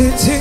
to, to